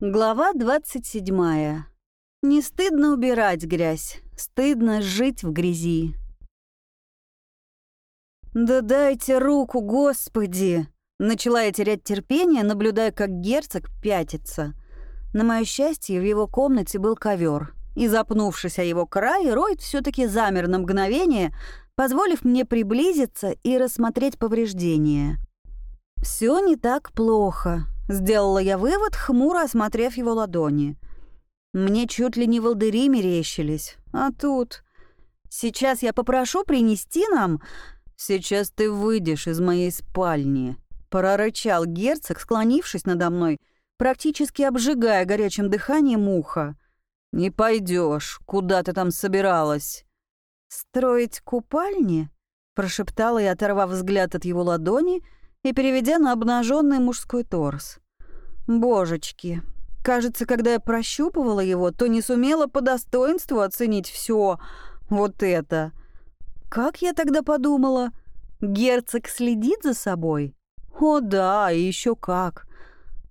Глава 27. Не стыдно убирать грязь, стыдно жить в грязи. «Да дайте руку, Господи!» Начала я терять терпение, наблюдая, как герцог пятится. На мое счастье, в его комнате был ковер, и, запнувшись о его край, Ройд все таки замер на мгновение, позволив мне приблизиться и рассмотреть повреждения. Все не так плохо. Сделала я вывод, хмуро осмотрев его ладони. Мне чуть ли не волдыри мерещились. А тут... Сейчас я попрошу принести нам... Сейчас ты выйдешь из моей спальни. Прорычал герцог, склонившись надо мной, практически обжигая горячим дыханием ухо. «Не пойдешь, куда ты там собиралась?» «Строить купальни?» — прошептала я, оторвав взгляд от его ладони — и переведя на обнаженный мужской торс. Божечки, кажется, когда я прощупывала его, то не сумела по достоинству оценить все вот это. Как я тогда подумала? Герцог следит за собой? О да, и еще как.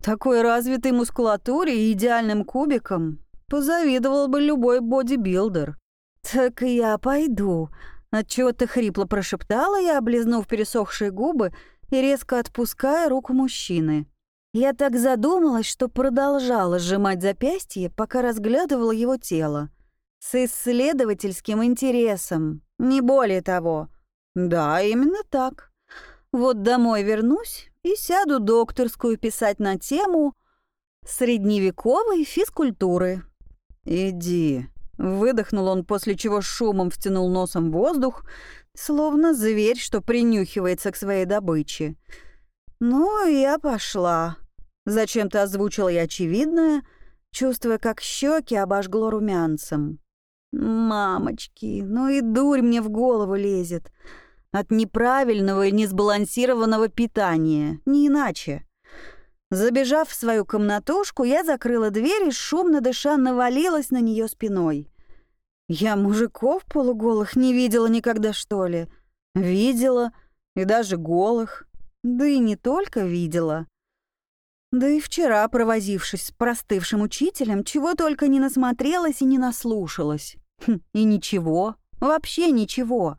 Такой развитой мускулатуре и идеальным кубиком позавидовал бы любой бодибилдер. «Так я пойду», — отчего-то хрипло прошептала я, облизнув пересохшие губы и резко отпуская руку мужчины. Я так задумалась, что продолжала сжимать запястье, пока разглядывала его тело. С исследовательским интересом, не более того. Да, именно так. Вот домой вернусь и сяду докторскую писать на тему средневековой физкультуры. «Иди», — выдохнул он, после чего шумом втянул носом воздух, Словно зверь, что принюхивается к своей добыче. «Ну, я пошла». Зачем-то озвучила я очевидное, чувствуя, как щеки обожгло румянцем. «Мамочки, ну и дурь мне в голову лезет. От неправильного и несбалансированного питания, не иначе». Забежав в свою комнатушку, я закрыла дверь и, шумно дыша, навалилась на нее спиной. Я мужиков полуголых не видела никогда, что ли? Видела, и даже голых. Да и не только видела. Да и вчера, провозившись с простывшим учителем, чего только не насмотрелась и не наслушалась. Хм, и ничего, вообще ничего.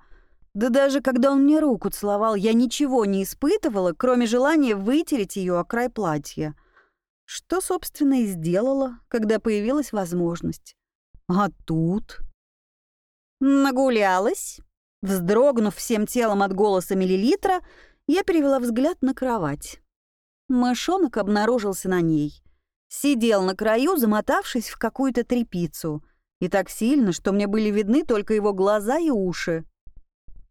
Да даже когда он мне руку целовал, я ничего не испытывала, кроме желания вытереть ее о край платья. Что, собственно, и сделала, когда появилась возможность. А тут... «Нагулялась?» Вздрогнув всем телом от голоса миллилитра, я перевела взгляд на кровать. Мышонок обнаружился на ней. Сидел на краю, замотавшись в какую-то трепицу. И так сильно, что мне были видны только его глаза и уши.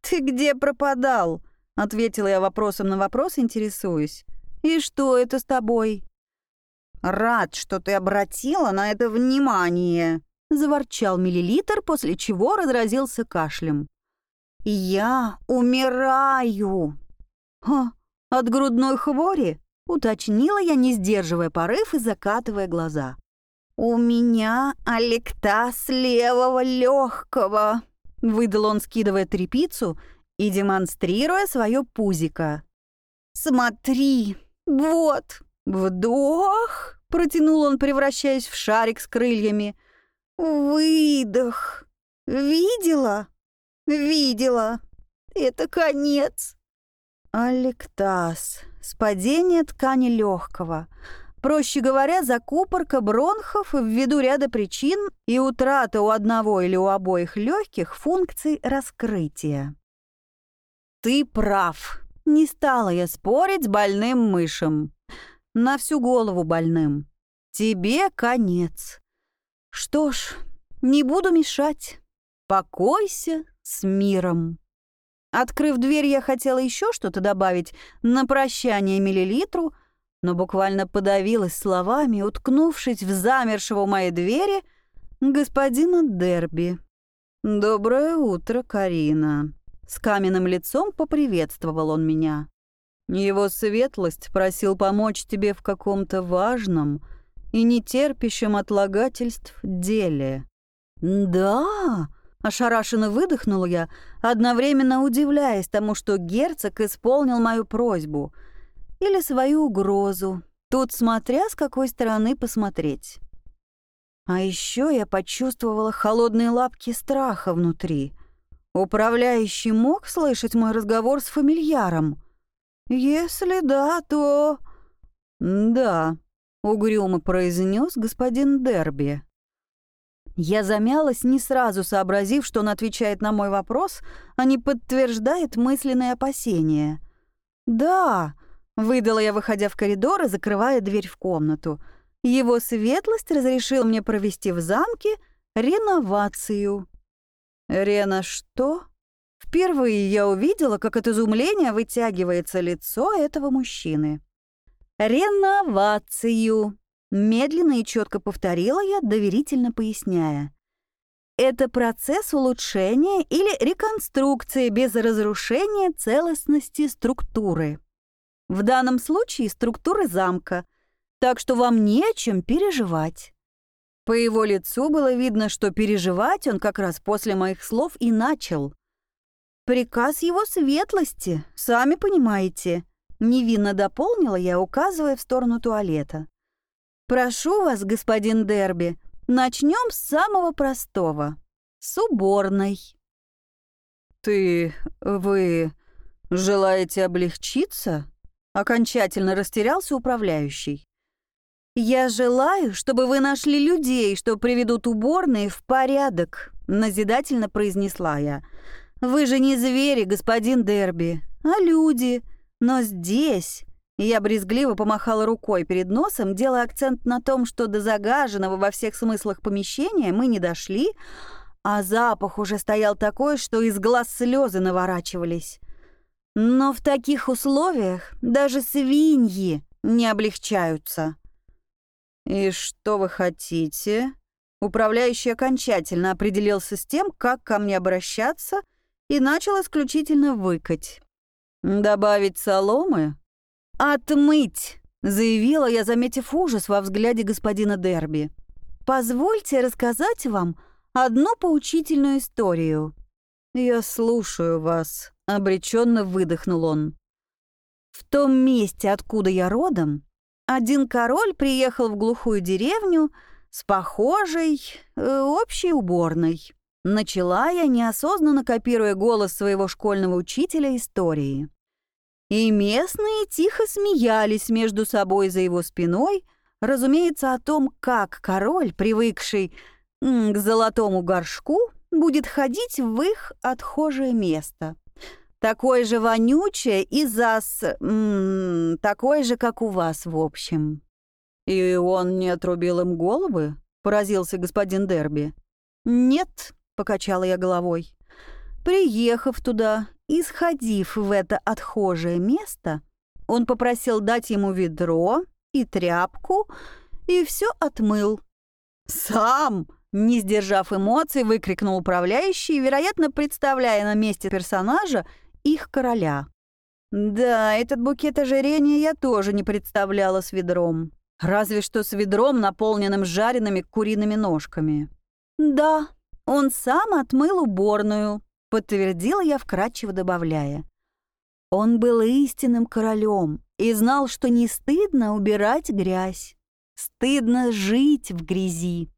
«Ты где пропадал?» — ответила я вопросом на вопрос, интересуюсь. «И что это с тобой?» «Рад, что ты обратила на это внимание», — заворчал миллилитр, после чего разразился кашлем. «Я умираю!» «Ха, от грудной хвори?» — уточнила я, не сдерживая порыв и закатывая глаза. «У меня алектаз левого легкого», — выдал он, скидывая трепицу и демонстрируя свое пузико. «Смотри, вот, вдох!» — протянул он, превращаясь в шарик с крыльями — Выдох. Видела? Видела. Это конец. Алектаз. Спадение ткани легкого. Проще говоря, закупорка бронхов ввиду ряда причин и утрата у одного или у обоих легких функций раскрытия. Ты прав. Не стала я спорить с больным мышем. На всю голову больным. Тебе конец. Что ж, не буду мешать. Покойся с миром. Открыв дверь, я хотела еще что-то добавить на прощание миллилитру, но буквально подавилась словами, уткнувшись в замершего у моей двери господина Дерби. «Доброе утро, Карина!» С каменным лицом поприветствовал он меня. «Его светлость просил помочь тебе в каком-то важном, и нетерпящем отлагательств деле. «Да!» — ошарашенно выдохнула я, одновременно удивляясь тому, что герцог исполнил мою просьбу или свою угрозу. Тут смотря с какой стороны посмотреть. А еще я почувствовала холодные лапки страха внутри. Управляющий мог слышать мой разговор с фамильяром? Если да, то... Да, угрюмо произнес господин Дерби. Я замялась, не сразу сообразив, что он отвечает на мой вопрос, а не подтверждает мысленные опасения. «Да», — выдала я, выходя в коридор и закрывая дверь в комнату. «Его светлость разрешил мне провести в замке реновацию». «Рена что?» Впервые я увидела, как от изумления вытягивается лицо этого мужчины. «Реновацию», Медленно и четко повторила я, доверительно поясняя. Это процесс улучшения или реконструкции без разрушения целостности структуры. В данном случае структуры замка, так что вам не о чем переживать. По его лицу было видно, что переживать он как раз после моих слов и начал. «Приказ его светлости, сами понимаете», — невинно дополнила я, указывая в сторону туалета. «Прошу вас, господин Дерби, начнем с самого простого. С уборной». «Ты... вы... желаете облегчиться?» Окончательно растерялся управляющий. «Я желаю, чтобы вы нашли людей, что приведут уборные в порядок», назидательно произнесла я. «Вы же не звери, господин Дерби, а люди. Но здесь я брезгливо помахала рукой перед носом, делая акцент на том, что до загаженного во всех смыслах помещения мы не дошли, а запах уже стоял такой, что из глаз слезы наворачивались. Но в таких условиях даже свиньи не облегчаются. «И что вы хотите?» Управляющий окончательно определился с тем, как ко мне обращаться, и начал исключительно выкать. «Добавить соломы? «Отмыть!» — заявила я, заметив ужас во взгляде господина Дерби. «Позвольте рассказать вам одну поучительную историю». «Я слушаю вас», — обреченно выдохнул он. «В том месте, откуда я родом, один король приехал в глухую деревню с похожей э, общей уборной». Начала я, неосознанно копируя голос своего школьного учителя истории. И местные тихо смеялись между собой за его спиной, разумеется, о том, как король, привыкший к золотому горшку, будет ходить в их отхожее место. Такое же вонючее и зас... такое же, как у вас, в общем. «И он не отрубил им головы?» — поразился господин Дерби. «Нет», — покачала я головой. Приехав туда и сходив в это отхожее место, он попросил дать ему ведро и тряпку, и все отмыл. «Сам!» — не сдержав эмоций, выкрикнул управляющий, вероятно, представляя на месте персонажа их короля. Да, этот букет ожирения я тоже не представляла с ведром. Разве что с ведром, наполненным жареными куриными ножками. Да, он сам отмыл уборную, подтвердила я вкратчиво добавляя. Он был истинным королем и знал, что не стыдно убирать грязь. Стыдно жить в грязи.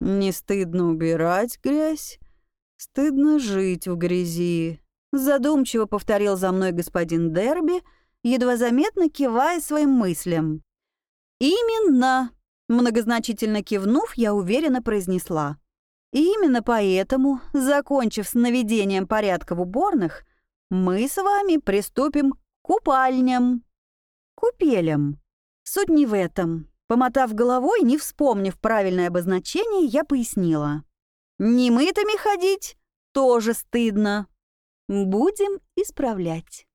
Не стыдно убирать грязь, стыдно жить в грязи. Задумчиво повторил за мной господин Дерби, едва заметно кивая своим мыслям. «Именно!» Многозначительно кивнув, я уверенно произнесла. И именно поэтому, закончив с наведением порядка в уборных, мы с вами приступим к купальням, купелям. Суть не в этом. Помотав головой, не вспомнив правильное обозначение, я пояснила. Немытыми ходить тоже стыдно. Будем исправлять.